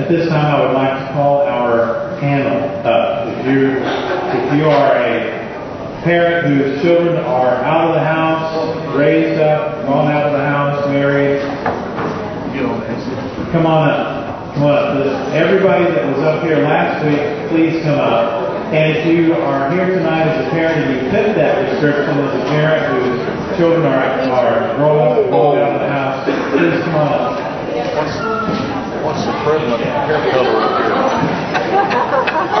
At this time, I would like to call our panel up. If you if you are a parent whose children are out of the house, raised up, gone out of the house, married, come on up. Come on up. Everybody that was up here last week, please come up. And if you are here tonight as a parent and you fit that description as a parent whose children are, are grown up, out of the house, please come on up. What's the prevalent hair color up here?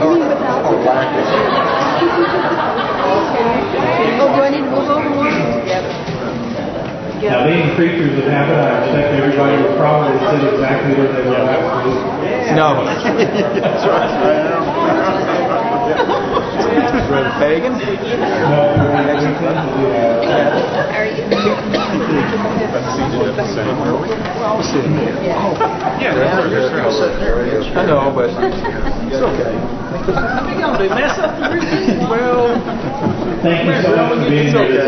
Or lack of hair? Oh, do I need to move over more? Now, being creatures of habit, I expect everybody will probably sit exactly where they were last week. No. That's right. Brother Pagan? No, we we tend to do that. Are you? But see, the same, are we? I'll sit here. Yeah. I know, but it's okay. Do? Well, Thank you so much for being here.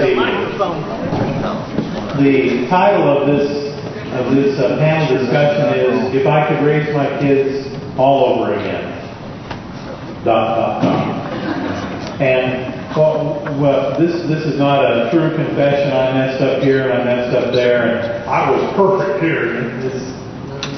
The title of this of this uh, panel discussion is "If I Could Raise My Kids All Over Again." Dot dot dot. And well, well, this this is not a true confession. I messed up here and I messed up there, and I was perfect here. It's,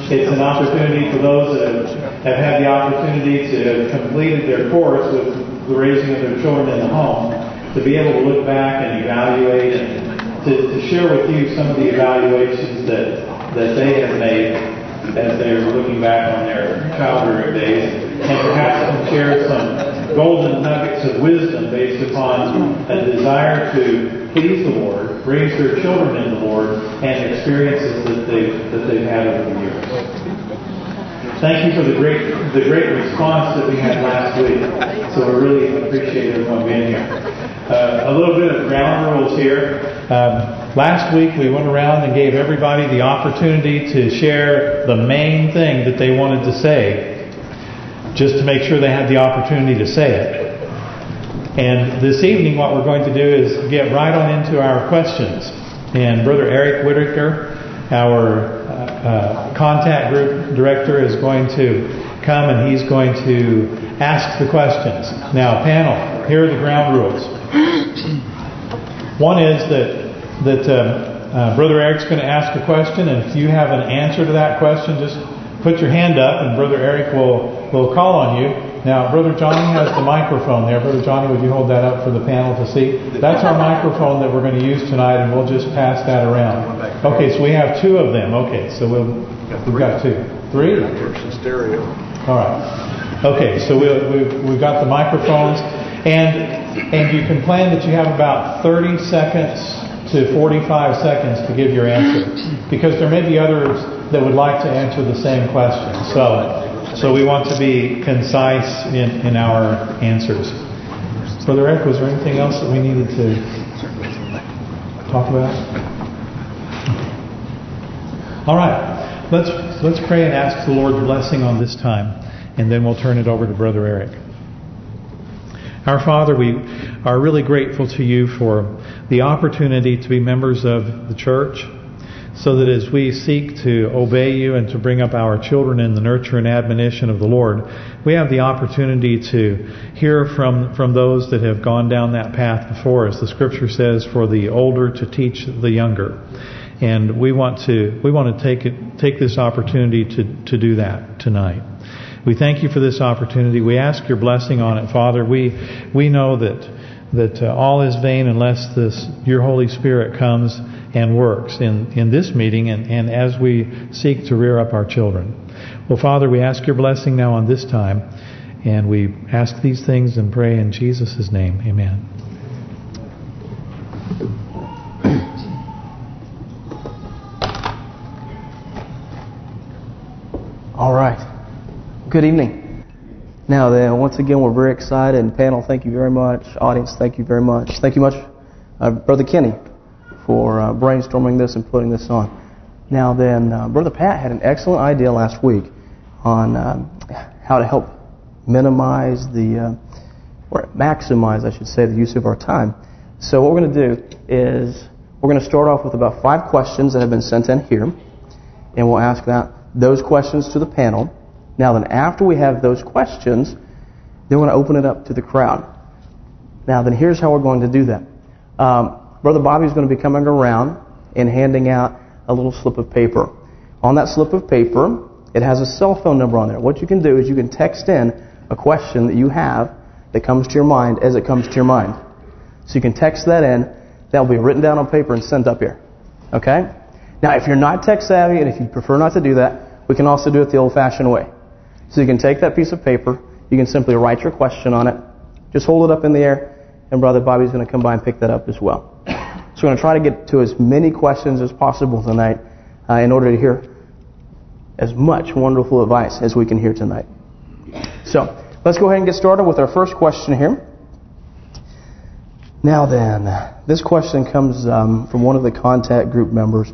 it's an opportunity for those that have, have had the opportunity to have completed their course with the raising of their children in the home to be able to look back and evaluate and to, to share with you some of the evaluations that that they have made as they're looking back on their childhood days, and perhaps share some golden nuggets of wisdom based upon a desire to please the Lord, raise their children in the Lord, and experiences that they've that they've had over the years. Thank you for the great the great response that we had last week. So we really appreciate everyone being here. Uh, a little bit of ground rules here. Um, last week we went around and gave everybody the opportunity to share the main thing that they wanted to say, just to make sure they had the opportunity to say it. And this evening what we're going to do is get right on into our questions. And Brother Eric Whitaker, our uh, uh, contact group director, is going to come and he's going to ask the questions. Now, panel, here are the ground rules. One is that that uh, uh, Brother Eric's going to ask a question, and if you have an answer to that question, just put your hand up, and Brother Eric will will call on you. Now, Brother Johnny has the microphone there. Brother Johnny, would you hold that up for the panel to see? That's our microphone that we're going to use tonight, and we'll just pass that around. Okay, so we have two of them. Okay, so we'll we've got two, three. Stereo. All right. Okay, so we, we've, we've got the microphones, and and you can plan that you have about 30 seconds to 45 seconds to give your answer, because there may be others that would like to answer the same question. So, so we want to be concise in, in our answers. Brother Eric, was there anything else that we needed to talk about? All right, let's let's pray and ask the Lord's blessing on this time, and then we'll turn it over to Brother Eric. Our Father, we are really grateful to you for the opportunity to be members of the church, so that as we seek to obey you and to bring up our children in the nurture and admonition of the Lord, we have the opportunity to hear from from those that have gone down that path before us. The Scripture says, "For the older to teach the younger." And we want to we want to take it take this opportunity to to do that tonight. We thank you for this opportunity. We ask your blessing on it, Father. We we know that that uh, all is vain unless this your Holy Spirit comes and works in in this meeting and and as we seek to rear up our children. Well, Father, we ask your blessing now on this time, and we ask these things and pray in Jesus' name. Amen. All right. Good evening. Now then, once again, we're very excited. And panel, thank you very much. Audience, thank you very much. Thank you much, uh, Brother Kenny, for uh, brainstorming this and putting this on. Now then, uh, Brother Pat had an excellent idea last week on um, how to help minimize the, uh, or maximize, I should say, the use of our time. So what we're going to do is we're going to start off with about five questions that have been sent in here, and we'll ask that those questions to the panel. Now then, after we have those questions, then we're going to open it up to the crowd. Now then, here's how we're going to do that. Um, Brother Bobby is going to be coming around and handing out a little slip of paper. On that slip of paper, it has a cell phone number on there. What you can do is you can text in a question that you have that comes to your mind as it comes to your mind. So you can text that in. That'll be written down on paper and sent up here. Okay? Now, if you're not tech savvy and if you prefer not to do that, we can also do it the old-fashioned way. So you can take that piece of paper, you can simply write your question on it, just hold it up in the air, and Brother Bobby's going to come by and pick that up as well. We're going to try to get to as many questions as possible tonight uh, in order to hear as much wonderful advice as we can hear tonight. So, let's go ahead and get started with our first question here. Now then, this question comes um, from one of the contact group members,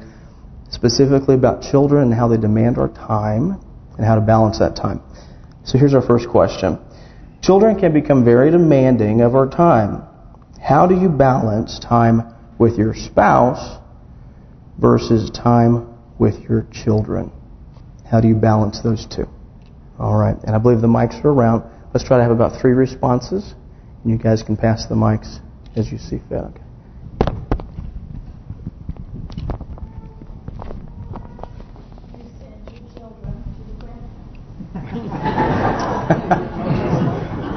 specifically about children and how they demand our time and how to balance that time. So here's our first question. Children can become very demanding of our time. How do you balance time with your spouse versus time with your children? How do you balance those two? All right, and I believe the mics are around. Let's try to have about three responses. And you guys can pass the mics as you see fit. Okay.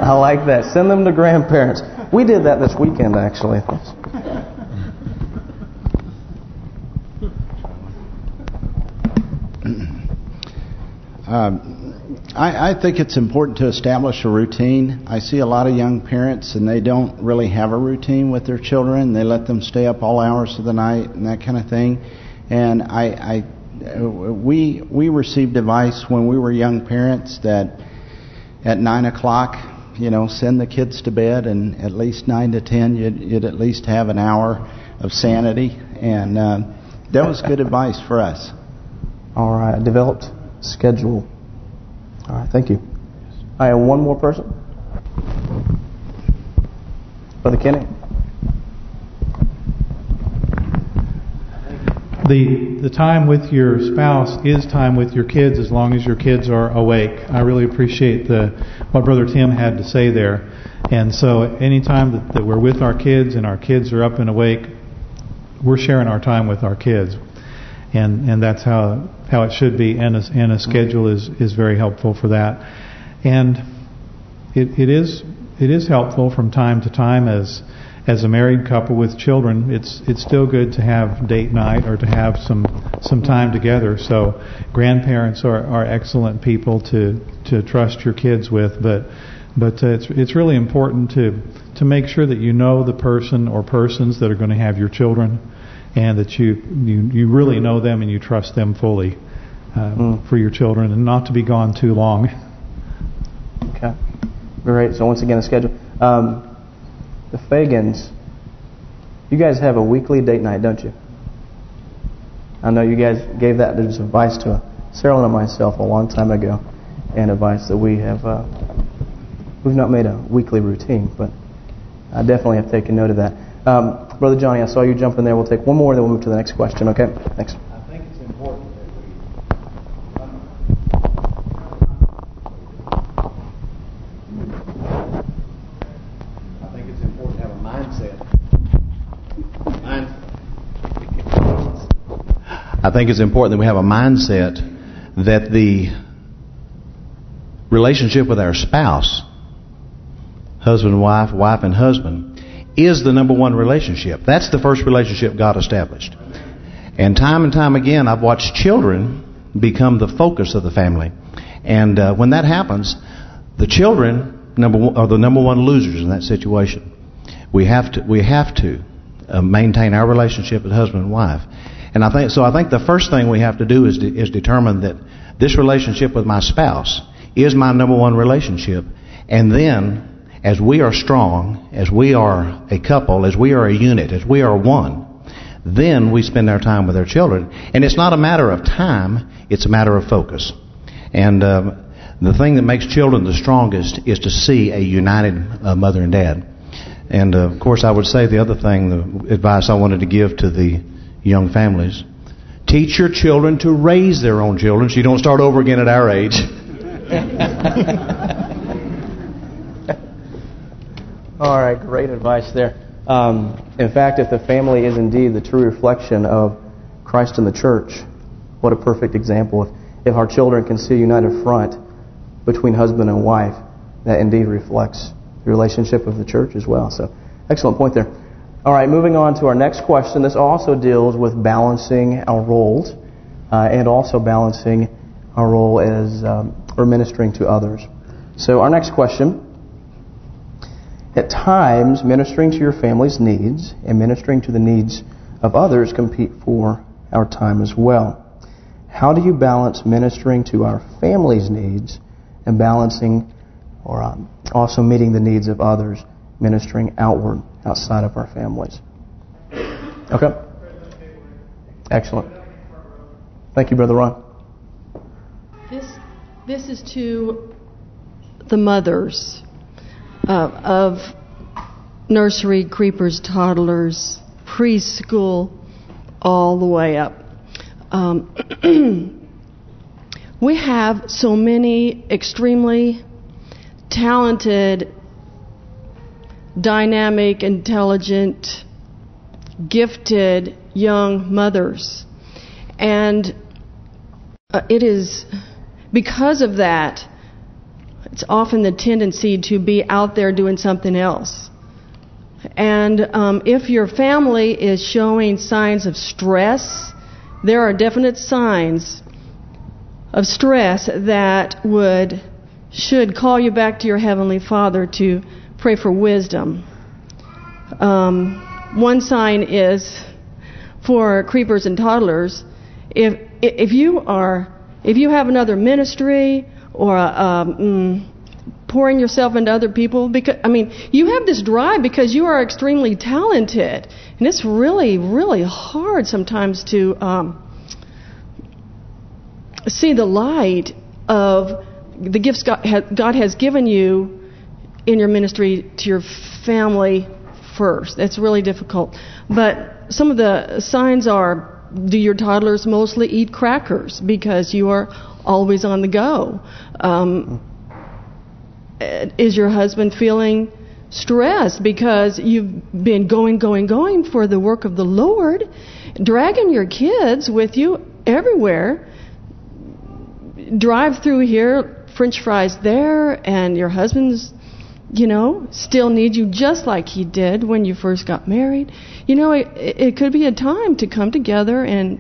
I like that. Send them to grandparents. We did that this weekend, actually. Um, I, I think it's important to establish a routine. I see a lot of young parents and they don't really have a routine with their children. They let them stay up all hours of the night and that kind of thing. And I, I we we received advice when we were young parents that at nine o'clock you know, send the kids to bed, and at least 9 to 10, you'd, you'd at least have an hour of sanity. And uh, that was good advice for us. All right. Developed schedule. All right. Thank you. I have one more person. Brother Kenny. the the time with your spouse is time with your kids as long as your kids are awake. I really appreciate the what Brother Tim had to say there. And so anytime that, that we're with our kids and our kids are up and awake, we're sharing our time with our kids. And and that's how how it should be. And a, and a schedule is is very helpful for that. And it it is it is helpful from time to time as as a married couple with children, it's it's still good to have date night or to have some some time together. So grandparents are are excellent people to to trust your kids with, but but uh, it's it's really important to to make sure that you know the person or persons that are going to have your children, and that you you you really know them and you trust them fully uh, mm. for your children, and not to be gone too long. Okay, great. So once again, the schedule. Um, the Fagans, you guys have a weekly date night, don't you? I know you guys gave that as advice to Sarah and myself a long time ago, and advice that we have. Uh, we've not made a weekly routine, but I definitely have taken note of that. Um, Brother Johnny, I saw you jump in there. We'll take one more, and then we'll move to the next question. Okay? Thanks. I think it's important that we I think it's important to have a mindset Mind. I think it's important that we have a mindset that the relationship with our spouse, husband and wife, wife and husband, is the number one relationship. That's the first relationship God established. And time and time again, I've watched children become the focus of the family. And uh, when that happens, the children number one, are the number one losers in that situation. We have to we have to uh, maintain our relationship as husband and wife. And I think so. I think the first thing we have to do is de is determine that this relationship with my spouse is my number one relationship, and then as we are strong, as we are a couple, as we are a unit, as we are one, then we spend our time with our children. And it's not a matter of time; it's a matter of focus. And um, the thing that makes children the strongest is to see a united uh, mother and dad. And uh, of course, I would say the other thing, the advice I wanted to give to the young families. Teach your children to raise their own children so you don't start over again at our age. All right, great advice there. Um, in fact, if the family is indeed the true reflection of Christ in the church, what a perfect example. If, if our children can see a united front between husband and wife, that indeed reflects the relationship of the church as well. So, excellent point there. All right, moving on to our next question. This also deals with balancing our roles uh, and also balancing our role as um, or ministering to others. So, our next question at times, ministering to your family's needs and ministering to the needs of others compete for our time as well. How do you balance ministering to our family's needs and balancing or um, also meeting the needs of others, ministering outward, outside of our families? Okay. Excellent. Thank you, Brother Ron. This, this is to the mothers uh, of nursery, creepers, toddlers, preschool, all the way up. Um, we have so many extremely talented, dynamic, intelligent, gifted young mothers. And uh, it is because of that it's often the tendency to be out there doing something else. And um, if your family is showing signs of stress, there are definite signs of stress that would should call you back to your heavenly Father to pray for wisdom. Um, one sign is for creepers and toddlers. If if you are if you have another ministry or um, mm, pouring yourself into other people. Because I mean, you have this drive because you are extremely talented, and it's really, really hard sometimes to um, see the light of the gifts God, God has given you in your ministry to your family first. That's really difficult. But some of the signs are do your toddlers mostly eat crackers because you are always on the go? Um, is your husband feeling stressed because you've been going, going, going for the work of the Lord, dragging your kids with you everywhere? Drive through here, French fries there, and your husband's you know, still needs you just like he did when you first got married. You know, it, it could be a time to come together and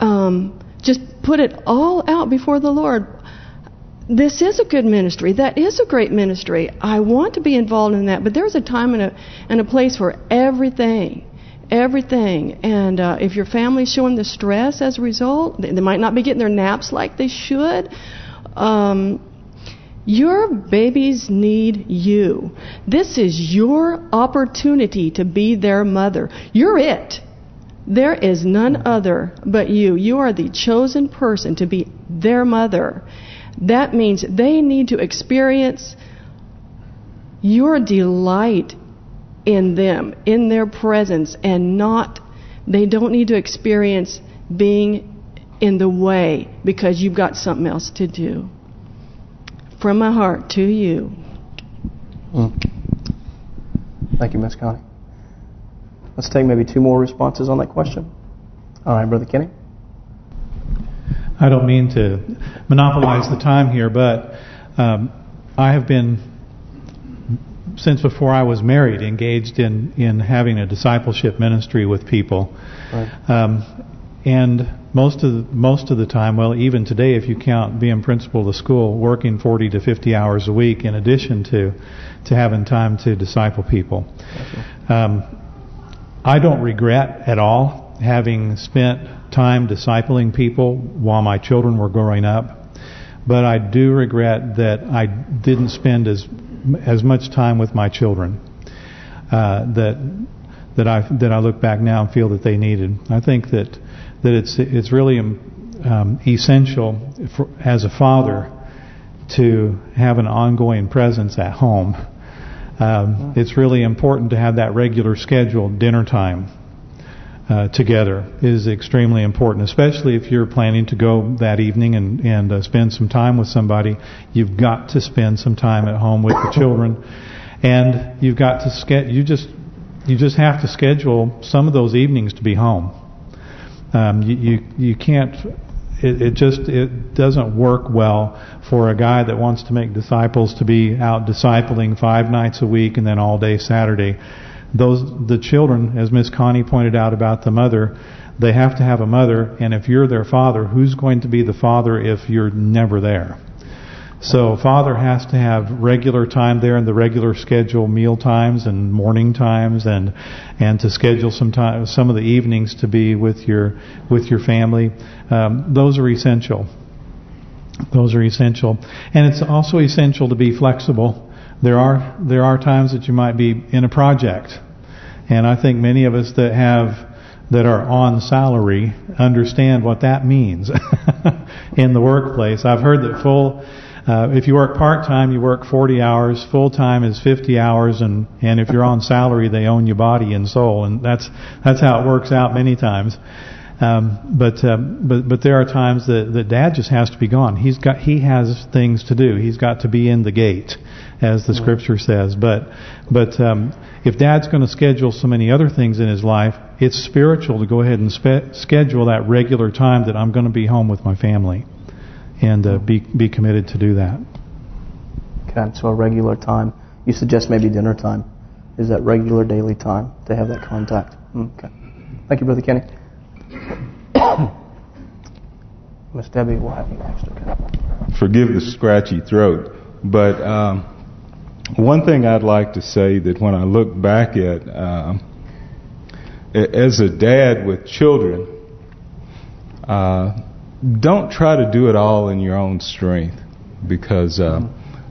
um, just put it all out before the Lord. This is a good ministry. That is a great ministry. I want to be involved in that, but there's a time and a and a place for everything. Everything. And uh, if your family's showing the stress as a result, they, they might not be getting their naps like they should. Um, your babies need you. This is your opportunity to be their mother. You're it. There is none other but you. You are the chosen person to be their mother. That means they need to experience your delight in them, in their presence, and not, they don't need to experience being in the way because you've got something else to do. From my heart to you. Mm. Thank you, Miss Connie. Let's take maybe two more responses on that question. All right, Brother Kenny. I don't mean to monopolize the time here, but um, I have been, since before I was married, engaged in, in having a discipleship ministry with people. Right. Um, and most of the, most of the time, well, even today, if you count being principal of the school, working 40 to 50 hours a week in addition to to having time to disciple people. Um, I don't regret at all having spent time discipling people while my children were growing up, but I do regret that I didn't spend as as much time with my children uh, that that I that I look back now and feel that they needed. I think that that it's it's really um, essential for, as a father to have an ongoing presence at home um, it's really important to have that regular scheduled dinner time. uh, together is extremely important, especially if you're planning to go that evening and and uh, spend some time with somebody. You've got to spend some time at home with the children, and you've got to ske- you just you just have to schedule some of those evenings to be home. Um, you, you you can't. It, it just it doesn't work well for a guy that wants to make disciples to be out discipling five nights a week and then all day Saturday. Those the children, as Miss Connie pointed out about the mother, they have to have a mother, and if you're their father, who's going to be the father if you're never there? So father has to have regular time there in the regular schedule, meal times and morning times, and and to schedule some time, some of the evenings to be with your with your family. Um, those are essential. Those are essential, and it's also essential to be flexible. There are there are times that you might be in a project, and I think many of us that have that are on salary understand what that means in the workplace. I've heard that full uh, if you work part-time, you work 40 hours. Full-time is 50 hours, and and if you're on salary, they own your body and soul, and that's that's how it works out many times. Um, but uh, but but there are times that that Dad just has to be gone. He's got he has things to do. He's got to be in the gate, as the Scripture says. But but um, if Dad's going to schedule so many other things in his life, it's spiritual to go ahead and schedule that regular time that I'm going to be home with my family and uh, be be committed to do that. Okay, so a regular time. You suggest maybe dinner time. Is that regular daily time to have that contact? Okay. Thank you, Brother Kenny. Miss Debbie will have you next. Okay. Forgive the scratchy throat, but um, one thing I'd like to say that when I look back at, um, as a dad with children, uh, don't try to do it all in your own strength because uh,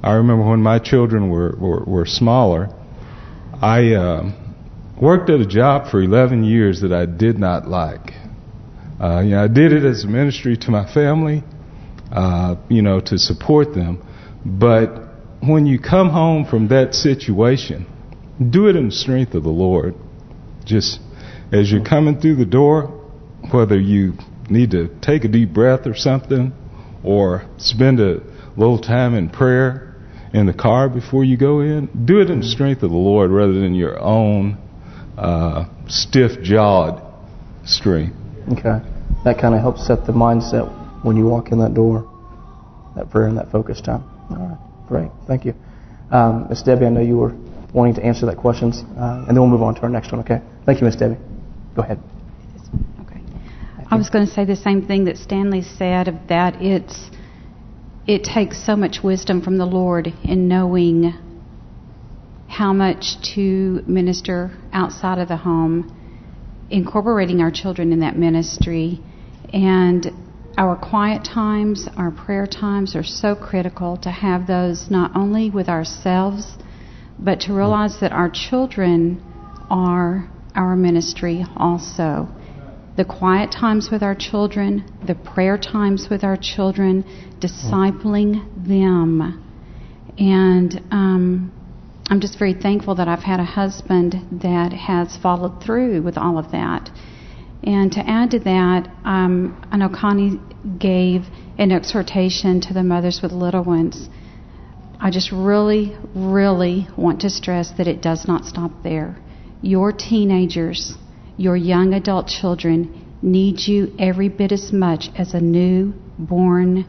I remember when my children were were, were smaller, I uh, worked at a job for 11 years that I did not like. Uh, you know, I did it as a ministry to my family, uh, you know, to support them. But when you come home from that situation, do it in the strength of the Lord. Just as you're coming through the door, whether you need to take a deep breath or something, or spend a little time in prayer in the car before you go in, do it in the strength of the Lord rather than your own uh, stiff-jawed strength. Okay. That kind of helps set the mindset when you walk in that door, that prayer and that focus time. All right. Great. Thank you. Um, Miss Debbie, I know you were wanting to answer that questions, uh, and then we'll move on to our next one, okay? Thank you, Miss Debbie. Go ahead. I was going to say the same thing that Stanley said of that. It's it takes so much wisdom from the Lord in knowing how much to minister outside of the home, incorporating our children in that ministry, and our quiet times, our prayer times are so critical to have those not only with ourselves, but to realize that our children are our ministry also the quiet times with our children, the prayer times with our children, discipling them. And um, I'm just very thankful that I've had a husband that has followed through with all of that. And to add to that, um, I know Connie gave an exhortation to the mothers with little ones. I just really, really want to stress that it does not stop there. Your teenagers your young adult children need you every bit as much as a newborn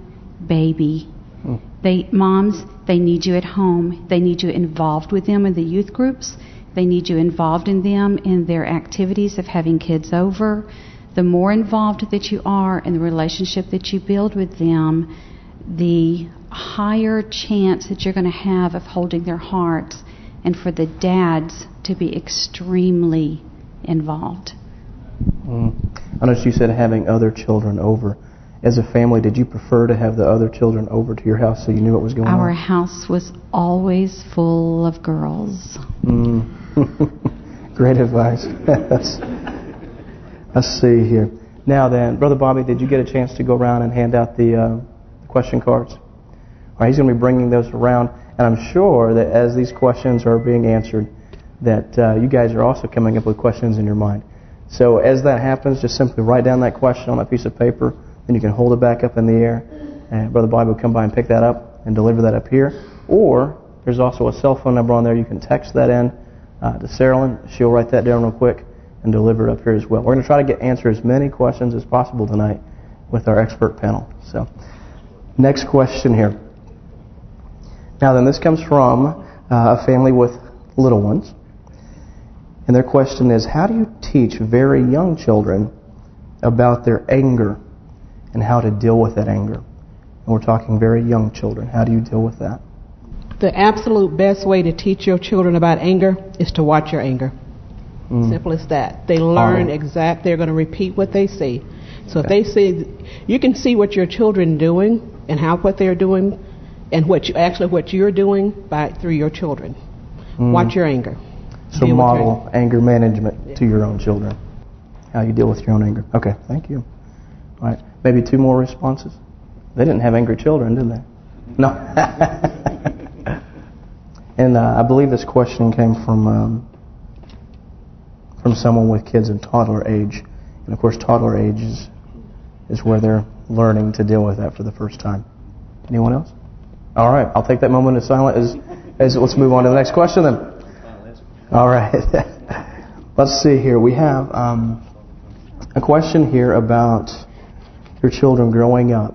baby. Mm. They moms, they need you at home. They need you involved with them in the youth groups. They need you involved in them in their activities of having kids over. The more involved that you are in the relationship that you build with them, the higher chance that you're going to have of holding their hearts and for the dads to be extremely involved. Mm. I noticed you said having other children over. As a family, did you prefer to have the other children over to your house so you knew what was going Our on? Our house was always full of girls. Mm. Great advice. Let's see here. Now then, Brother Bobby, did you get a chance to go around and hand out the uh, question cards? All right, he's going to be bringing those around, and I'm sure that as these questions are being answered, that uh, you guys are also coming up with questions in your mind. So as that happens, just simply write down that question on a piece of paper, and you can hold it back up in the air, and Brother Bobby will come by and pick that up and deliver that up here. Or there's also a cell phone number on there. You can text that in uh, to Sarah She'll write that down real quick and deliver it up here as well. We're going to try to get answer as many questions as possible tonight with our expert panel. So, next question here. Now then, this comes from uh, a family with little ones. And their question is, how do you teach very young children about their anger and how to deal with that anger? And we're talking very young children. How do you deal with that? The absolute best way to teach your children about anger is to watch your anger. Mm. Simple as that. They learn exact. They're going to repeat what they see. So okay. if they see, you can see what your children doing and how what they're doing, and what you, actually what you're doing by through your children. Mm. Watch your anger. So model anger management yeah. to your own children. How you deal with your own anger. Okay, thank you. All right, maybe two more responses. They didn't have angry children, did they? No. and uh, I believe this question came from um, from someone with kids in toddler age. And of course, toddler age is, is where they're learning to deal with that for the first time. Anyone else? All right, I'll take that moment of silence as, as let's move on to the next question then. All right. Let's see here. We have um, a question here about your children growing up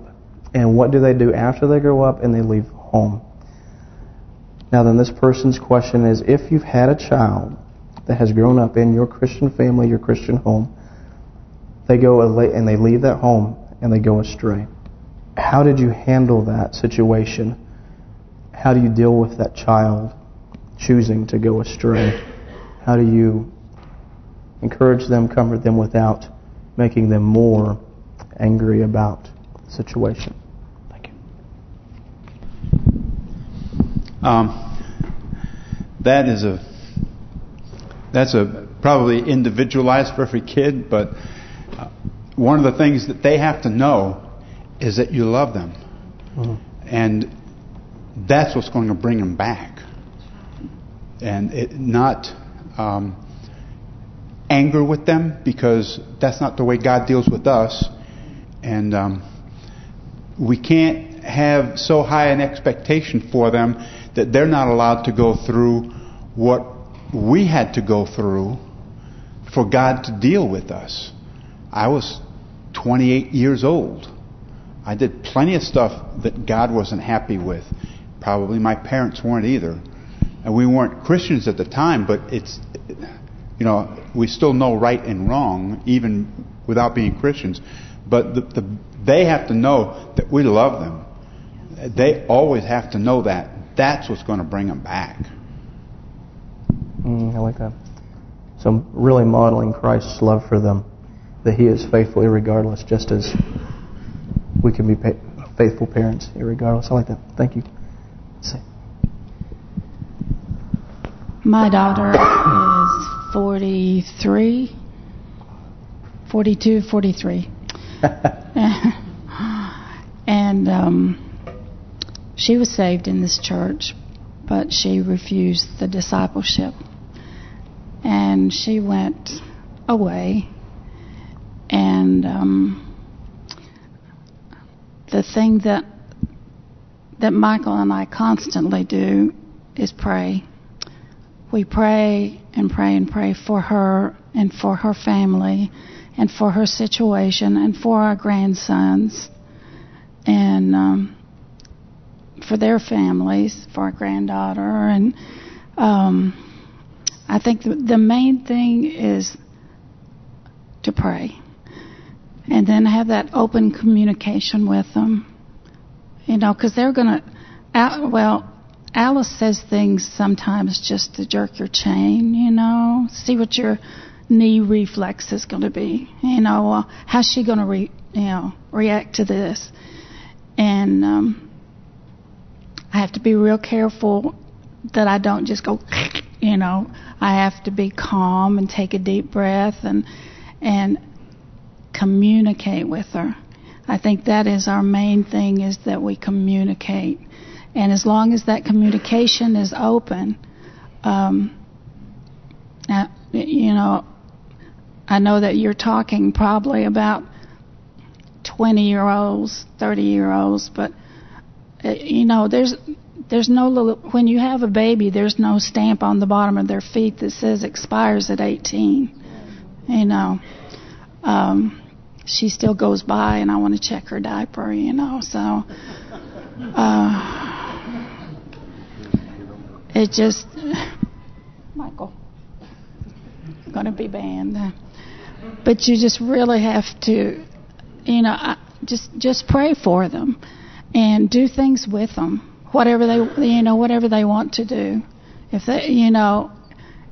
and what do they do after they grow up and they leave home. Now then, this person's question is, if you've had a child that has grown up in your Christian family, your Christian home, they go and they leave that home and they go astray. How did you handle that situation? How do you deal with that child choosing to go astray? How do you encourage them, comfort them without making them more angry about the situation? Thank you. Um, that is a that's a probably individualized for every kid, but uh, one of the things that they have to know is that you love them, mm-hmm. and that's what's going to bring them back and it, not um, anger with them because that's not the way God deals with us. And um, we can't have so high an expectation for them that they're not allowed to go through what we had to go through for God to deal with us. I was 28 years old. I did plenty of stuff that God wasn't happy with. Probably my parents weren't either and we weren't Christians at the time, but it's, you know, we still know right and wrong, even without being Christians. But the, the, they have to know that we love them. They always have to know that. That's what's going to bring them back. Mm, I like that. So really modeling Christ's love for them, that He is faithful regardless, just as we can be faithful parents regardless. I like that. Thank you. Let's see. My daughter is 43, 42, 43. and um, she was saved in this church, but she refused the discipleship. And she went away. And um, the thing that that Michael and I constantly do is pray we pray and pray and pray for her and for her family and for her situation and for our grandsons and um, for their families, for our granddaughter. And um, I think the, the main thing is to pray and then have that open communication with them. You know, because they're going to, well, Alice says things sometimes just to jerk your chain, you know, see what your knee reflex is going to be. You know, uh, how's she going to re, you know, react to this? And um, I have to be real careful that I don't just go, you know. I have to be calm and take a deep breath and and communicate with her. I think that is our main thing is that we communicate and as long as that communication is open, um, uh, you know, I know that you're talking probably about 20 year olds, 30 year olds, but uh, you know, there's there's no little when you have a baby, there's no stamp on the bottom of their feet that says expires at 18. You know, um, she still goes by, and I want to check her diaper. You know, so uh, it just Michael going to be banned. But you just really have to, you know, just just pray for them and do things with them whatever they you know whatever they want to do if they you know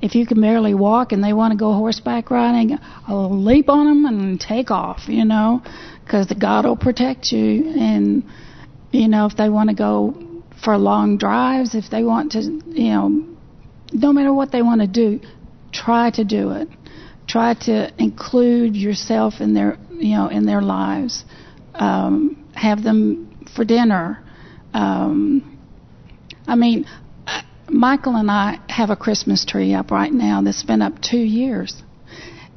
if you can barely walk and they want to go horseback riding I'll leap on them and take off you know because God will protect you and you know if they want to go for long drives if they want to you know no matter what they want to do try to do it try to include yourself in their you know in their lives um have them for dinner um I mean, Michael and I have a Christmas tree up right now that's been up two years.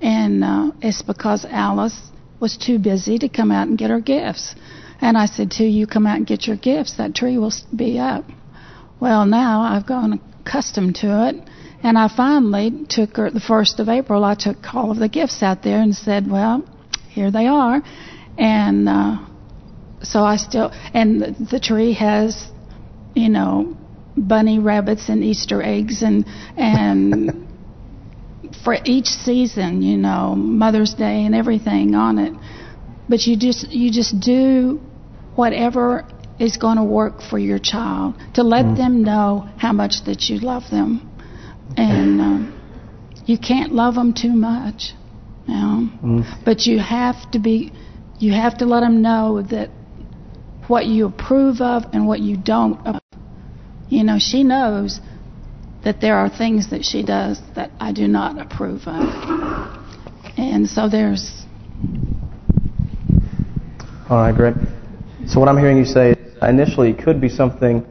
And uh, it's because Alice was too busy to come out and get her gifts. And I said, till you come out and get your gifts, that tree will be up. Well, now I've gotten accustomed to it. And I finally took her, the 1st of April, I took all of the gifts out there and said, well, here they are. And uh, so I still, and the, the tree has you know, bunny rabbits and Easter eggs and and for each season, you know, Mother's Day and everything on it. But you just you just do whatever is going to work for your child to let mm. them know how much that you love them, and um, you can't love them too much, you know. Mm. But you have to be, you have to let them know that what you approve of and what you don't you know, she knows that there are things that she does that I do not approve of. And so there's... All right, Greg. So what I'm hearing you say is initially it could be something,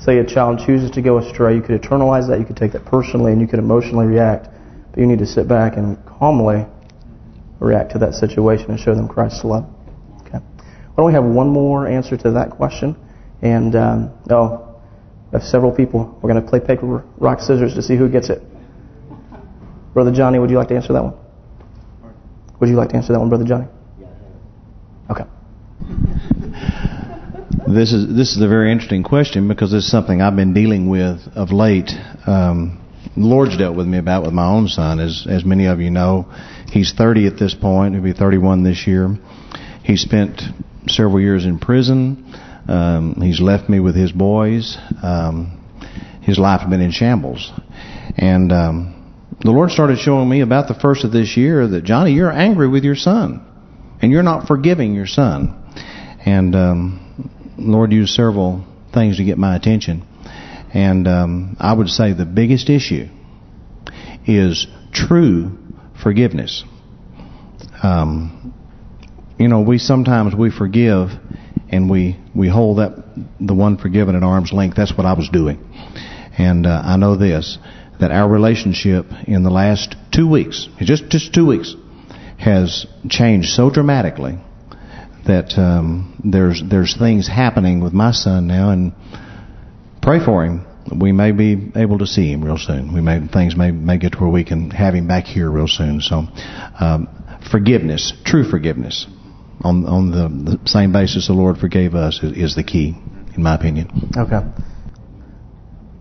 say a child chooses to go astray, you could internalize that, you could take that personally, and you could emotionally react. But you need to sit back and calmly react to that situation and show them Christ's love. Okay. Why don't we have one more answer to that question? And, um, oh, we have several people. We're going to play paper, rock, scissors to see who gets it. Brother Johnny, would you like to answer that one? Would you like to answer that one, Brother Johnny? This is this is a very interesting question because it's something I've been dealing with of late. Um, the Lord's dealt with me about with my own son, as as many of you know. He's 30 at this point. He'll be 31 this year. He spent several years in prison. Um, he's left me with his boys. Um, his life had been in shambles. And um, the Lord started showing me about the first of this year that, Johnny, you're angry with your son. And you're not forgiving your son. And um, Lord used several things to get my attention. And um, I would say the biggest issue is true forgiveness. Um, you know, we sometimes we forgive and we we hold that the one forgiven at arm's length. That's what I was doing, and uh, I know this that our relationship in the last two weeks, just just two weeks, has changed so dramatically that um, there's there's things happening with my son now, and pray for him. We may be able to see him real soon. We may things may may get to where we can have him back here real soon. So, um, forgiveness, true forgiveness on on the, the same basis the Lord forgave us is, is the key, in my opinion. Okay.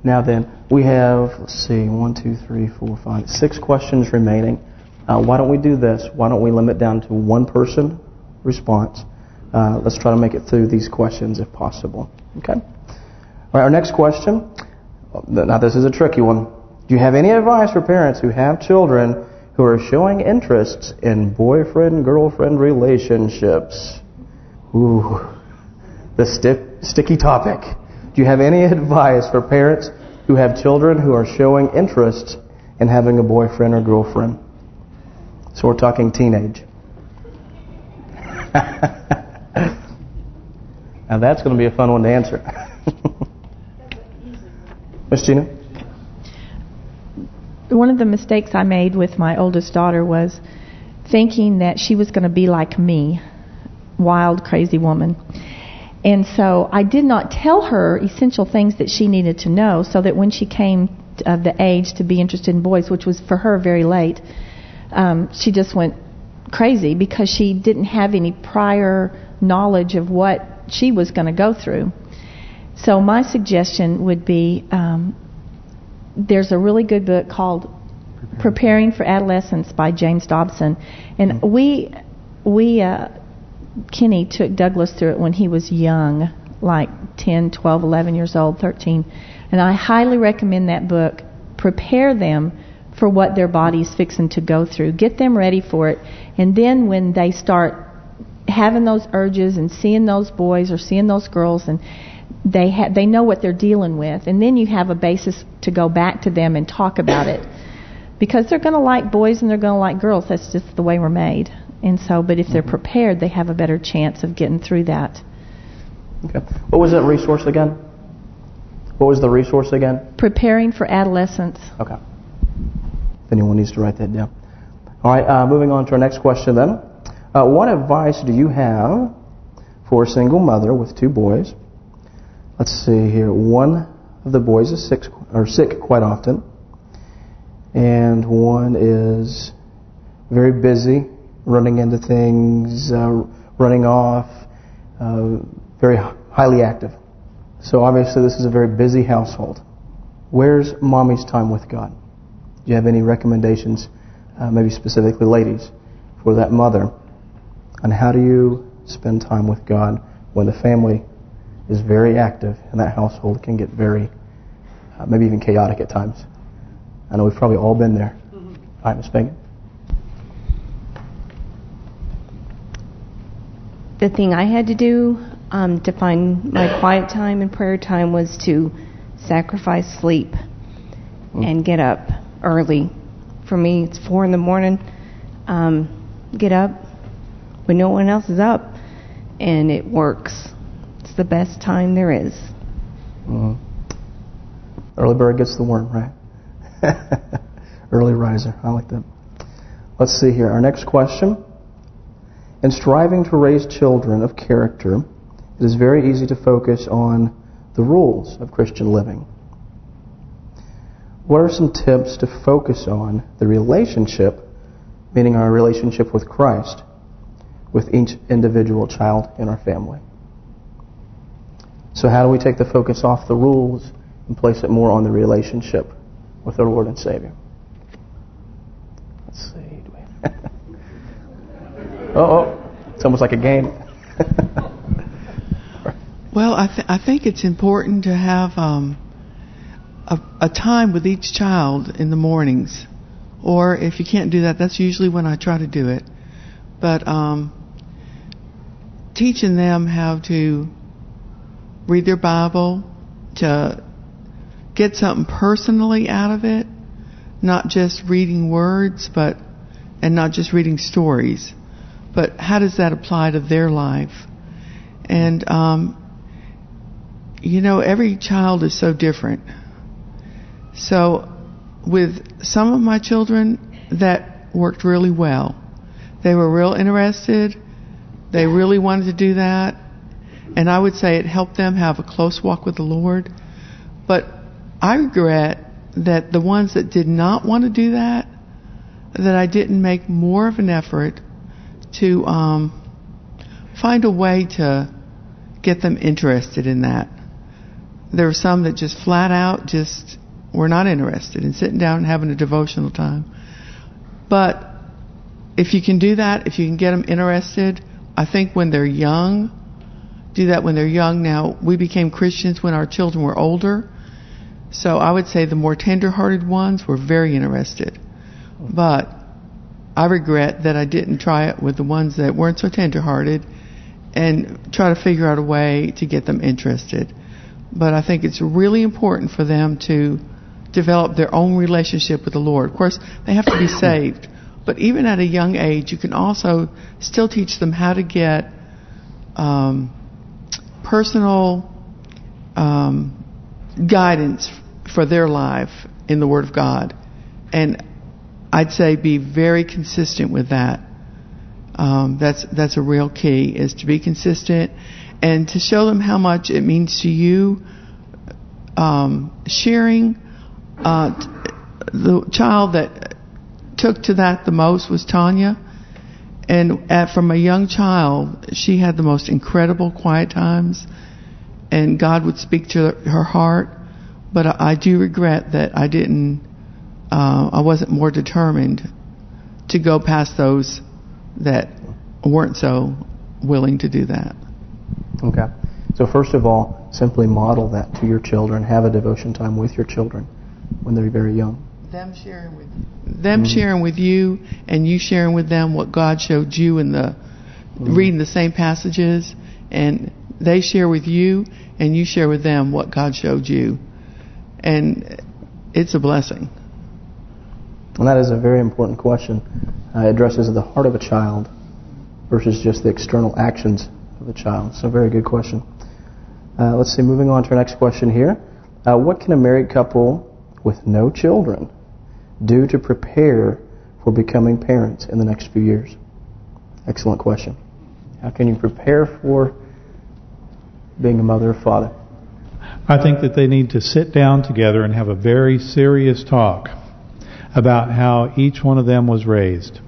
Now then, we have, let's see, one, two, three, four, five, six questions remaining. Uh, why don't we do this? Why don't we limit down to one person response? Uh, let's try to make it through these questions if possible. Okay? All right, our next question. Now, this is a tricky one. Do you have any advice for parents who have children who are showing interests in boyfriend-girlfriend relationships. Ooh, the sti sticky topic. Do you have any advice for parents who have children who are showing interest in having a boyfriend or girlfriend? So we're talking teenage. now that's going to be a fun one to answer. Miss Gina? one of the mistakes I made with my oldest daughter was thinking that she was going to be like me, wild, crazy woman. And so I did not tell her essential things that she needed to know so that when she came of the age to be interested in boys, which was for her very late, um, she just went crazy because she didn't have any prior knowledge of what she was going to go through. So my suggestion would be um, there's a really good book called Preparing for Adolescence by James Dobson, and we we uh, Kenny took Douglas through it when he was young, like 10, 12, 11 years old, 13, and I highly recommend that book. Prepare them for what their body's fixing to go through. Get them ready for it, and then when they start having those urges and seeing those boys or seeing those girls and they ha- they know what they're dealing with and then you have a basis to go back to them and talk about it because they're going to like boys and they're going to like girls that's just the way we're made and so but if they're mm-hmm. prepared they have a better chance of getting through that Okay. What was that resource again? What was the resource again? preparing for adolescence Okay. If anyone needs to write that down. All right, uh, moving on to our next question then. Uh, what advice do you have for a single mother with two boys? Let's see here. One of the boys is sick, or sick quite often, and one is very busy, running into things, uh, running off, uh, very highly active. So obviously this is a very busy household. Where's mommy's time with God? Do you have any recommendations, uh, maybe specifically ladies, for that mother? And how do you spend time with God when the family is very active and that household can get very, uh, maybe even chaotic at times? I know we've probably all been there. All right, Ms. Megan. the thing I had to do um, to find my quiet time and prayer time was to sacrifice sleep and get up early. For me, it's four in the morning. Um, get up when no one else is up, and it works. It's the best time there is. Mm-hmm. Early bird gets the worm, right? Early riser. I like that. Let's see here. Our next question. In striving to raise children of character, it is very easy to focus on the rules of Christian living. What are some tips to focus on the relationship, meaning our relationship with Christ, with each individual child in our family? So how do we take the focus off the rules and place it more on the relationship with our Lord and Savior? Let's see. Oh, oh, it's almost like a game. Well, I, th- I think it's important to have um, a, a time with each child in the mornings. Or if you can't do that, that's usually when I try to do it. But um, teaching them how to read their Bible, to get something personally out of it, not just reading words, but and not just reading stories, but how does that apply to their life? And um, you know, every child is so different. So, with some of my children, that worked really well. They were real interested. They really wanted to do that. And I would say it helped them have a close walk with the Lord. But I regret that the ones that did not want to do that, that I didn't make more of an effort to um, find a way to get them interested in that. There were some that just flat out just were not interested in sitting down and having a devotional time. But if you can do that, if you can get them interested, I think when they're young, do that when they're young. Now, we became Christians when our children were older. So I would say the more tender-hearted ones were very interested. But I regret that I didn't try it with the ones that weren't so tender-hearted and try to figure out a way to get them interested. But I think it's really important for them to develop their own relationship with the Lord. Of course, they have to be saved. But even at a young age, you can also still teach them how to get um, personal um, guidance for their life in the Word of God. And I'd say be very consistent with that. Um, that's that's a real key is to be consistent and to show them how much it means to you. Um, sharing uh, the child that took to that the most was Tanya, and at, from a young child, she had the most incredible quiet times, and God would speak to her heart. But I, I do regret that I didn't, uh, I wasn't more determined to go past those that weren't so willing to do that. Okay. So first of all, simply model that to your children. Have a devotion time with your children when they're very young. Them sharing with them sharing with you, and you sharing with them what God showed you in the reading the same passages, and they share with you, and you share with them what God showed you, and it's a blessing. And that is a very important question. Uh, it addresses the heart of a child versus just the external actions of a child. So very good question. Uh, let's see, moving on to our next question here. Uh, what can a married couple with no children do to prepare for becoming parents in the next few years? Excellent question. How can you prepare for being a mother or father? I think that they need to sit down together and have a very serious talk about how each one of them was raised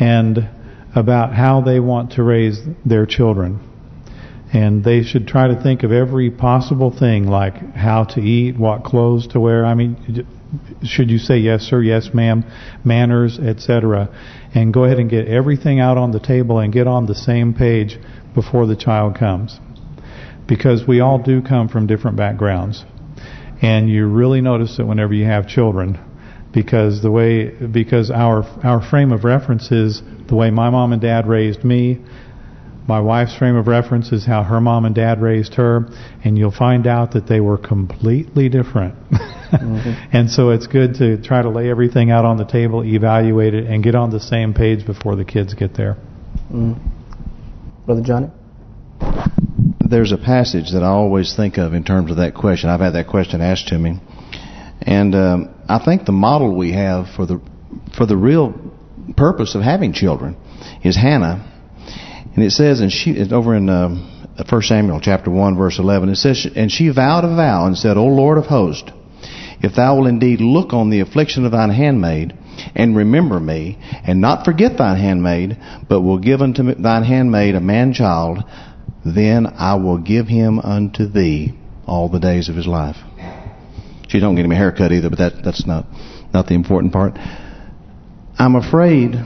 and about how they want to raise their children. And they should try to think of every possible thing like how to eat, what clothes to wear. I mean, should you say yes sir, yes ma'am, manners, etc. And go ahead and get everything out on the table and get on the same page before the child comes. Because we all do come from different backgrounds. And you really notice it whenever you have children because the way because our our frame of reference is the way my mom and dad raised me. My wife's frame of reference is how her mom and dad raised her, and you'll find out that they were completely different. mm-hmm. And so it's good to try to lay everything out on the table, evaluate it, and get on the same page before the kids get there. Mm. Brother Johnny? There's a passage that I always think of in terms of that question. I've had that question asked to me. And um, I think the model we have for the for the real purpose of having children is Hannah. And it says, and she over in um, 1 Samuel chapter 1 verse 11, it says, And she vowed a vow and said, O Lord of hosts, if thou will indeed look on the affliction of thine handmaid, and remember me, and not forget thine handmaid, but will give unto thine handmaid a man-child, then I will give him unto thee all the days of his life. She don't get him a haircut either, but that that's not not the important part. I'm afraid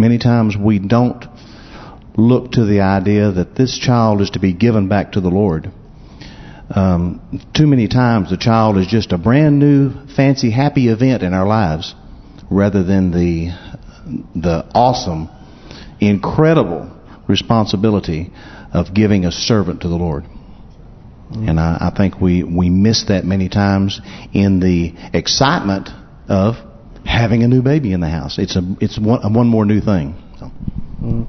many times we don't look to the idea that this child is to be given back to the Lord. Um, too many times the child is just a brand new, fancy, happy event in our lives, rather than the the awesome, incredible responsibility of giving a servant to the Lord. And I, I think we, we miss that many times in the excitement of having a new baby in the house. It's a it's one one more new thing. So. Mm.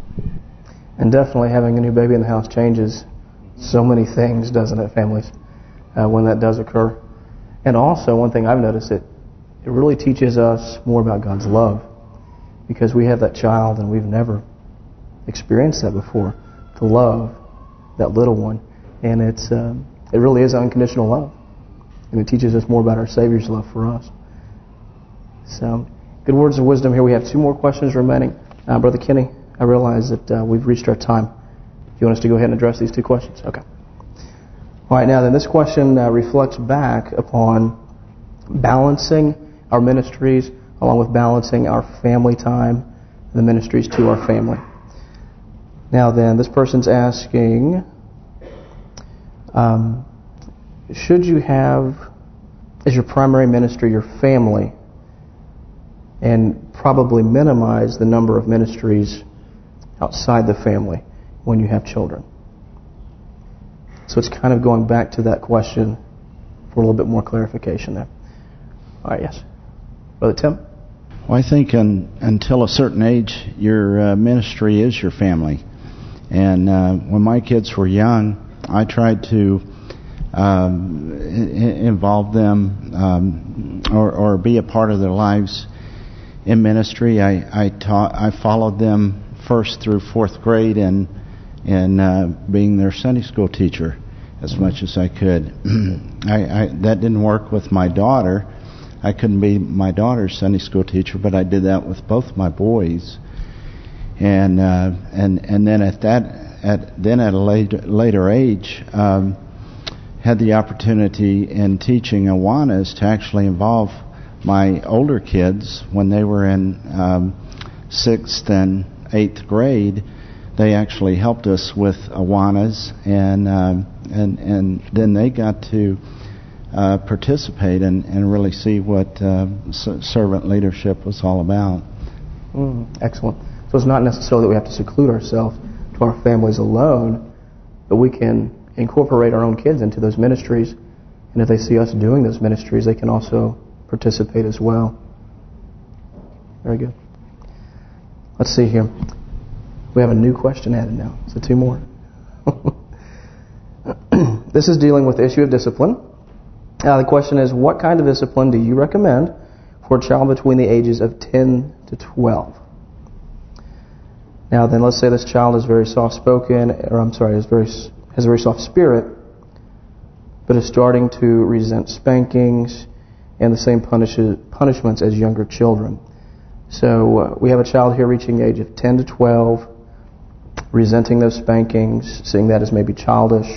And definitely having a new baby in the house changes so many things, doesn't it, families, uh, when that does occur. And also, one thing I've noticed, it it really teaches us more about God's love. Because we have that child and we've never experienced that before. To love that little one. And it's um, it really is unconditional love. And it teaches us more about our Savior's love for us. So, good words of wisdom here. We have two more questions remaining. Uh, Brother Kenny, I realize that uh, we've reached our time. Do you want us to go ahead and address these two questions? Okay. All right, now then this question uh, reflects back upon balancing our ministries along with balancing our family time and the ministries to our family. Now then, this person's asking, um, should you have as your primary ministry your family and probably minimize the number of ministries outside the family when you have children? So it's kind of going back to that question for a little bit more clarification there. All right, yes. Brother Tim? Well, I think un, until a certain age, your uh, ministry is your family. And uh, when my kids were young, I tried to um, involve them um, or, or be a part of their lives in ministry. I I taught I followed them first through fourth grade and and uh, being their Sunday school teacher as much as I could. I, I that didn't work with my daughter. I couldn't be my daughter's Sunday school teacher, but I did that with both my boys. And uh, and and then at that at then at a later later age, um, had the opportunity in teaching Awanas to actually involve my older kids when they were in um, sixth and eighth grade. They actually helped us with Awanas, and um, and and then they got to uh, participate and, and really see what uh, servant leadership was all about. Mm, excellent. So it's not necessarily that we have to seclude ourselves to our families alone, but we can incorporate our own kids into those ministries. And if they see us doing those ministries, they can also participate as well. Very good. Let's see here. We have a new question added now. So two more. this is dealing with the issue of discipline. Uh, the question is, what kind of discipline do you recommend for a child between the ages of 10 to 12? Now then, let's say this child is very soft-spoken, or I'm sorry, is very has a very soft spirit, but is starting to resent spankings and the same punishments as younger children. So uh, we have a child here reaching the age of 10 to 12, resenting those spankings, seeing that as maybe childish.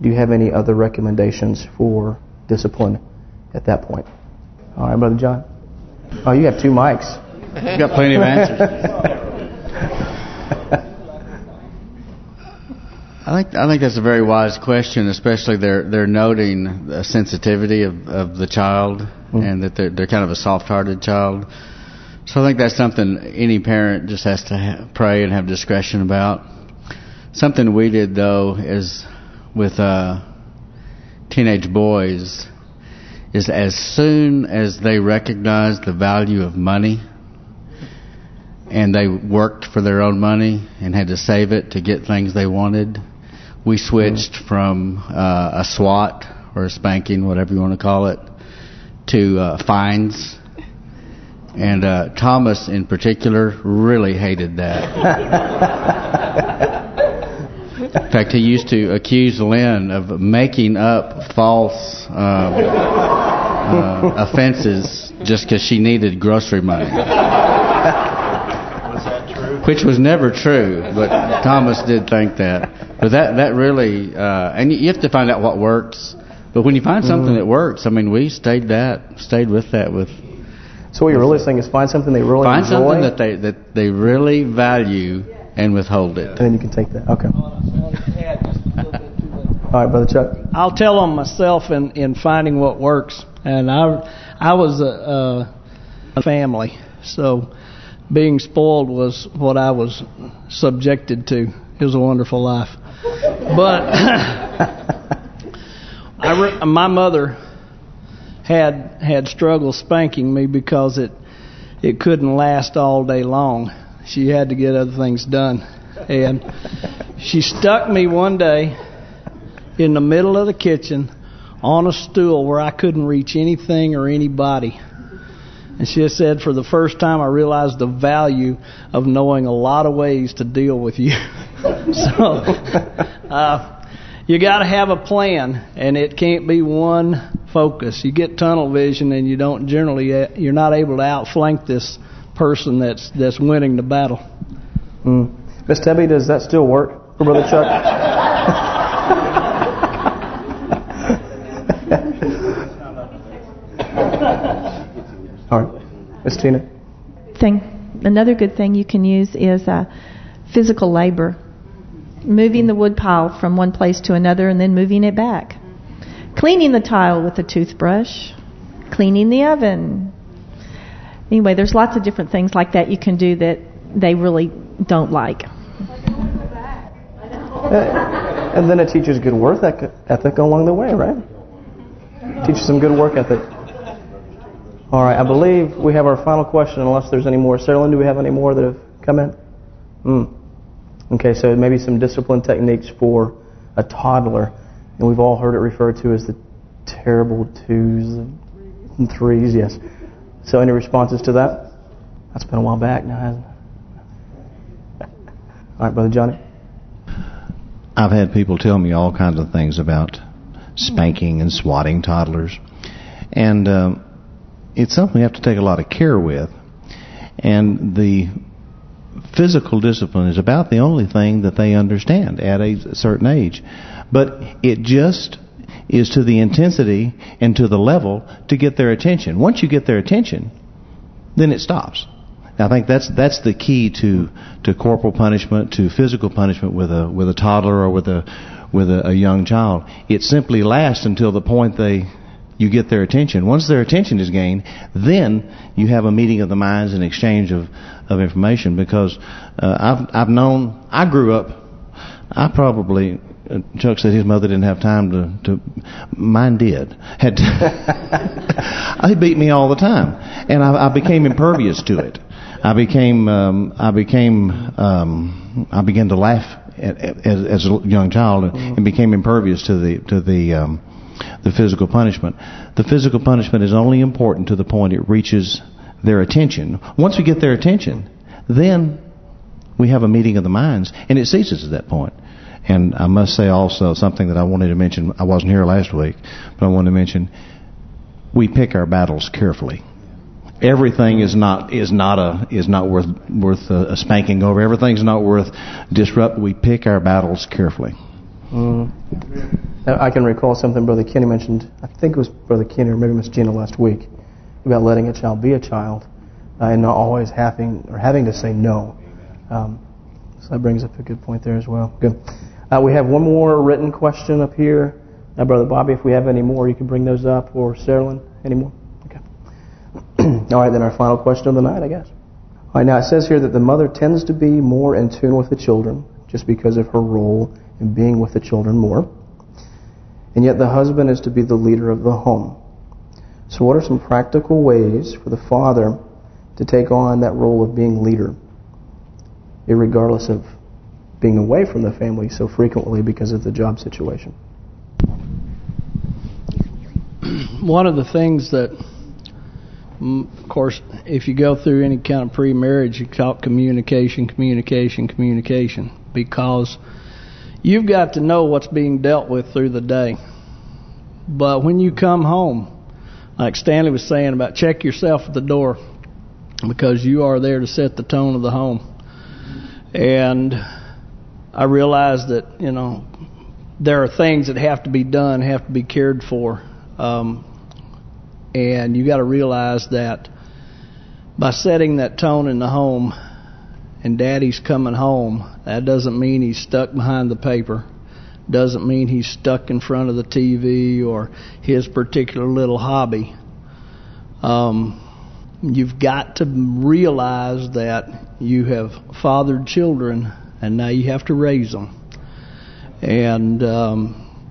Do you have any other recommendations for discipline at that point? All right, Brother John. Oh, you have two mics. You've got plenty of answers. I think I think that's a very wise question, especially they're they're noting the sensitivity of, of the child mm. and that they're they're kind of a soft-hearted child. So I think that's something any parent just has to pray and have discretion about. Something we did though is with uh, teenage boys is as soon as they recognize the value of money and they worked for their own money and had to save it to get things they wanted, we switched mm. from uh, a SWAT or a spanking, whatever you want to call it, to uh, fines. And uh, Thomas, in particular, really hated that. in fact, he used to accuse Lynn of making up false uh, uh, offenses just because she needed grocery money which was never true, but Thomas did think that. But that that really, uh, and you have to find out what works. But when you find something mm. that works, I mean, we stayed that, stayed with that with. So what you're really saying is find something they really find enjoy. something that they that they really value and withhold it. And then you can take that. Okay. All right, brother Chuck. I'll tell on myself in in finding what works, and I I was a, a family, so being spoiled was what I was subjected to. It was a wonderful life. But my mother had had struggle spanking me because it it couldn't last all day long. She had to get other things done. And she stuck me one day in the middle of the kitchen on a stool where I couldn't reach anything or anybody. And she has said, for the first time, I realized the value of knowing a lot of ways to deal with you. so, uh, you got to have a plan, and it can't be one focus. You get tunnel vision, and you don't generally, uh, you're not able to outflank this person that's that's winning the battle. Mm. Miss Debbie, does that still work for Brother Chuck? All right. Ms. Tina? Thing. Another good thing you can use is uh, physical labor. Moving the wood pile from one place to another and then moving it back. Cleaning the tile with a toothbrush. Cleaning the oven. Anyway, there's lots of different things like that you can do that they really don't like. Uh, and then it teaches good work ethic along the way, right? Teaches some good work ethic. All right, I believe we have our final question, unless there's any more. Sarah Lynn, do we have any more that have come in? Mm. Okay, so maybe some discipline techniques for a toddler. And we've all heard it referred to as the terrible twos and threes, yes. So any responses to that? That's been a while back now, hasn't it? All right, Brother Johnny. I've had people tell me all kinds of things about spanking and swatting toddlers. And um, it's something we have to take a lot of care with. And the physical discipline is about the only thing that they understand at a certain age. But it just is to the intensity and to the level to get their attention. Once you get their attention, then it stops. I think that's that's the key to to corporal punishment, to physical punishment with a with a toddler or with a with a, a young child. It simply lasts until the point they you get their attention. Once their attention is gained, then you have a meeting of the minds and exchange of of information. Because uh, I've I've known I grew up. I probably uh, Chuck said his mother didn't have time to to mine did had he beat me all the time and I, I became impervious to it I became um, I became um, I began to laugh as a young child and, and became impervious to the to the um, the physical punishment. The physical punishment is only important to the point it reaches their attention. Once we get their attention, then we have a meeting of the minds, and it ceases at that point. And I must say also something that I wanted to mention. I wasn't here last week, but I wanted to mention. We pick our battles carefully everything is not is not a is not worth worth a, a spanking over. Everything's not worth disrupt. We pick our battles carefully. Mm. I can recall something Brother Kenny mentioned. I think it was Brother Kenny or maybe Miss Gina last week about letting a child be a child uh, and not always having or having to say no. Um, so that brings up a good point there as well. Good. Uh, we have one more written question up here. Now, Brother Bobby, if we have any more, you can bring those up. Or Sarah any more? Okay. All right, then our final question of the night, I guess. All right, now it says here that the mother tends to be more in tune with the children just because of her role in being with the children more. And yet the husband is to be the leader of the home. So what are some practical ways for the father to take on that role of being leader, regardless of being away from the family so frequently because of the job situation? One of the things that of course, if you go through any kind of pre-marriage, you talk communication, communication, communication, because you've got to know what's being dealt with through the day. But when you come home, like Stanley was saying about check yourself at the door, because you are there to set the tone of the home. And I realized that, you know, there are things that have to be done, have to be cared for. Um, and you got to realize that by setting that tone in the home and daddy's coming home, that doesn't mean he's stuck behind the paper. Doesn't mean he's stuck in front of the TV or his particular little hobby. Um, you've got to realize that you have fathered children and now you have to raise them. And um,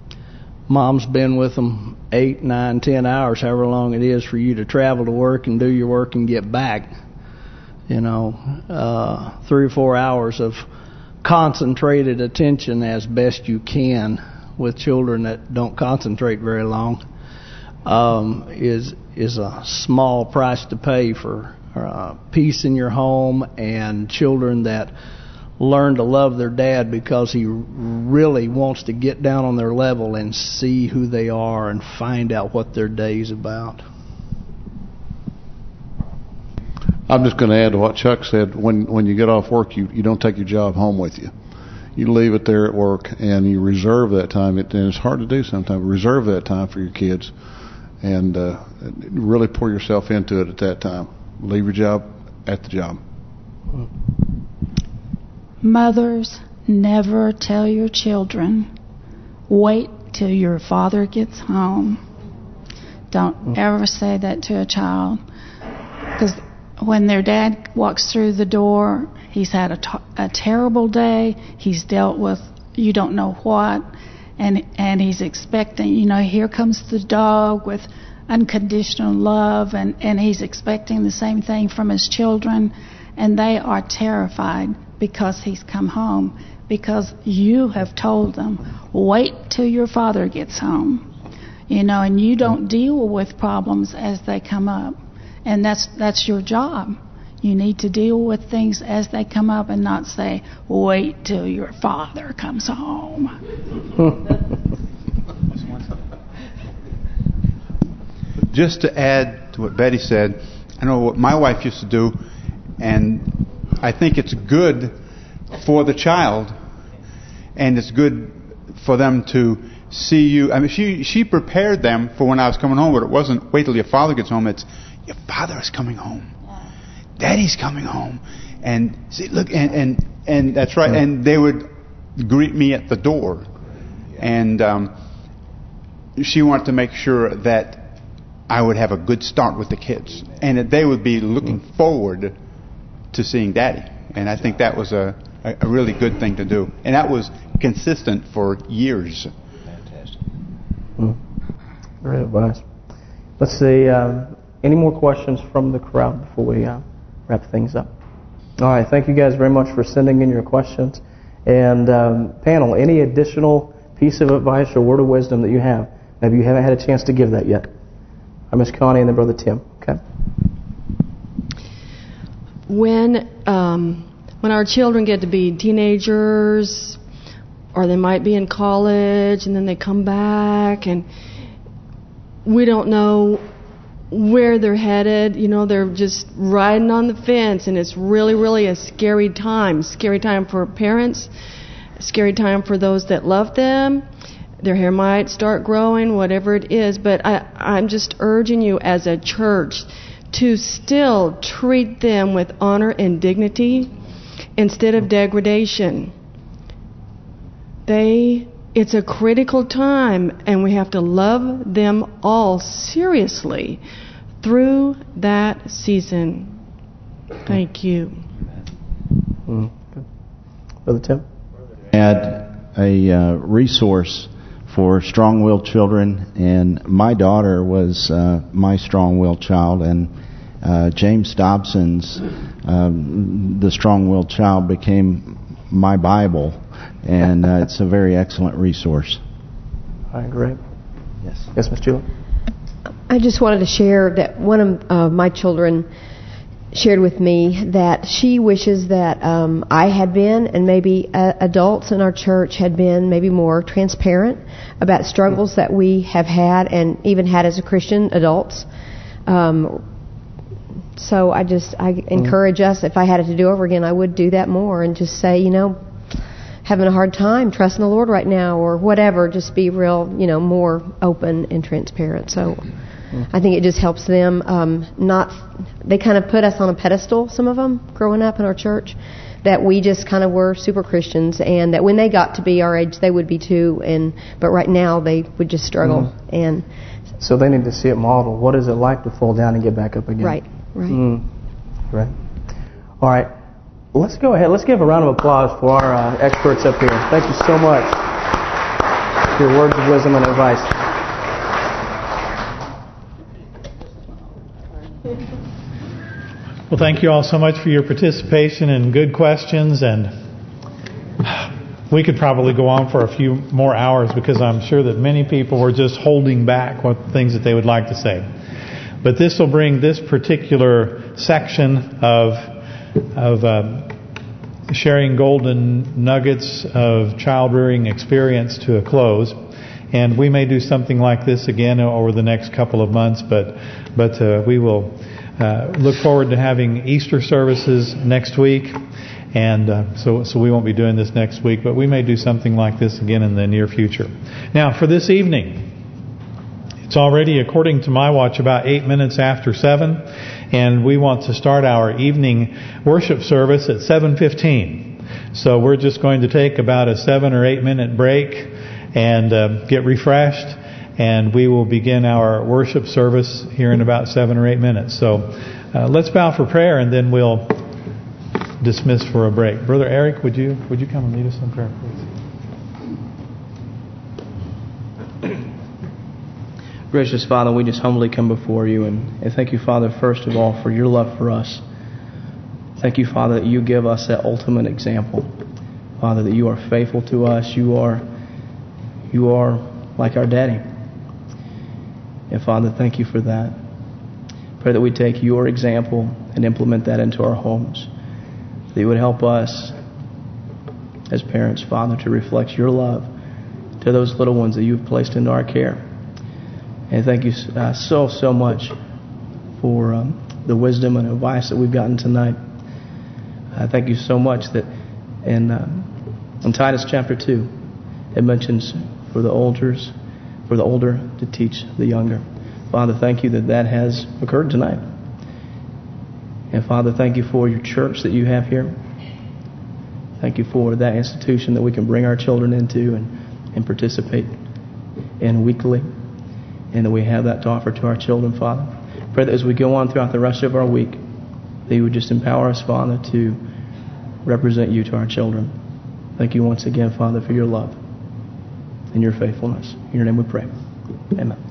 mom's been with them eight, nine, ten hours, however long it is for you to travel to work and do your work and get back. You know, uh, three or four hours of concentrated attention as best you can with children that don't concentrate very long um, is is a small price to pay for uh, peace in your home and children that learn to love their dad because he really wants to get down on their level and see who they are and find out what their day's about. I'm just going to add to what Chuck said. When when you get off work, you you don't take your job home with you. You leave it there at work, and you reserve that time. It, and it's hard to do sometimes. Reserve that time for your kids, and uh, really pour yourself into it at that time. Leave your job at the job. Mothers, never tell your children, wait till your father gets home. Don't ever say that to a child. Because when their dad walks through the door, he's had a, a terrible day. He's dealt with you don't know what. And and he's expecting, you know, here comes the dog with unconditional love. And, and he's expecting the same thing from his children. And they are terrified because he's come home because you have told them wait till your father gets home you know and you don't deal with problems as they come up and that's that's your job You need to deal with things as they come up and not say, wait till your father comes home. Just to add to what Betty said, I know what my wife used to do, and I think it's good for the child, and it's good for them to see you. I mean, she she prepared them for when I was coming home, but it wasn't wait till your father gets home. It's your father is coming home, daddy's coming home, and see, look, and and and that's right. And they would greet me at the door, and um, she wanted to make sure that I would have a good start with the kids, and that they would be looking forward to seeing daddy. And I think that was a, a, a really good thing to do, and that was consistent for years. Mm. Great advice. Let's see. Um, any more questions from the crowd before we uh, wrap things up? All right. Thank you guys very much for sending in your questions. And um, panel, any additional piece of advice or word of wisdom that you have? Maybe you haven't had a chance to give that yet. I Miss Connie and then Brother Tim. Okay. When um, when our children get to be teenagers, or they might be in college, and then they come back, and we don't know where they're headed. You know, they're just riding on the fence, and it's really, really a scary time. Scary time for parents, scary time for those that love them. Their hair might start growing, whatever it is. But I, I'm just urging you as a church to still treat them with honor and dignity instead of degradation. They it's a critical time and we have to love them all seriously through that season. Thank you. Mm. Brother Tim? Add a uh, resource for strong-willed children, and my daughter was uh, my strong-willed child, and uh, James Dobson's um, The Strong-Willed Child became my Bible, and uh, it's a very excellent resource. All right, great. Yes. Yes, Miss Julie? I just wanted to share that one of uh, my children shared with me that she wishes that um, I had been and maybe uh, adults in our church had been maybe more transparent about struggles that we have had and even had as a Christian adults. Um, so I just I encourage us if I had it to do over again I would do that more and just say you know having a hard time trusting the Lord right now or whatever just be real you know more open and transparent so I think it just helps them um, not. They kind of put us on a pedestal. Some of them growing up in our church, that we just kind of were super Christians, and that when they got to be our age, they would be too. And but right now they would just struggle. Mm. And so they need to see it modeled. What is it like to fall down and get back up again? Right. Right. Mm. Right. All right. Let's go ahead. Let's give a round of applause for our uh, experts up here. Thank you so much for your words of wisdom and advice. Well, thank you all so much for your participation and good questions. And we could probably go on for a few more hours because I'm sure that many people were just holding back what things that they would like to say. But this will bring this particular section of of uh, sharing golden nuggets of child rearing experience to a close. And we may do something like this again over the next couple of months, but but uh, we will uh, look forward to having Easter services next week, and uh, so so we won't be doing this next week, but we may do something like this again in the near future. Now, for this evening, it's already, according to my watch, about eight minutes after seven, and we want to start our evening worship service at 7:15. So we're just going to take about a seven or eight minute break and uh, get refreshed and we will begin our worship service here in about seven or eight minutes. So uh, let's bow for prayer, and then we'll dismiss for a break. Brother Eric, would you would you come and lead us in prayer, please? Gracious Father, we just humbly come before you and, and thank you, Father, first of all, for your love for us. Thank you, Father, that you give us that ultimate example. Father, that you are faithful to us. You are you are like our daddy. And Father, thank you for that. Pray that we take your example and implement that into our homes. That you would help us as parents, Father, to reflect your love to those little ones that you've placed into our care. And thank you uh, so, so much for um, the wisdom and advice that we've gotten tonight. Uh, thank you so much that in, uh, in Titus chapter 2, it mentions for the elders, for the older to teach the younger. Father, thank you that that has occurred tonight. And Father, thank you for your church that you have here. Thank you for that institution that we can bring our children into and, and participate in weekly. And that we have that to offer to our children, Father. Pray that as we go on throughout the rest of our week, that you would just empower us, Father, to represent you to our children. Thank you once again, Father, for your love and your faithfulness. In your name we pray. Amen.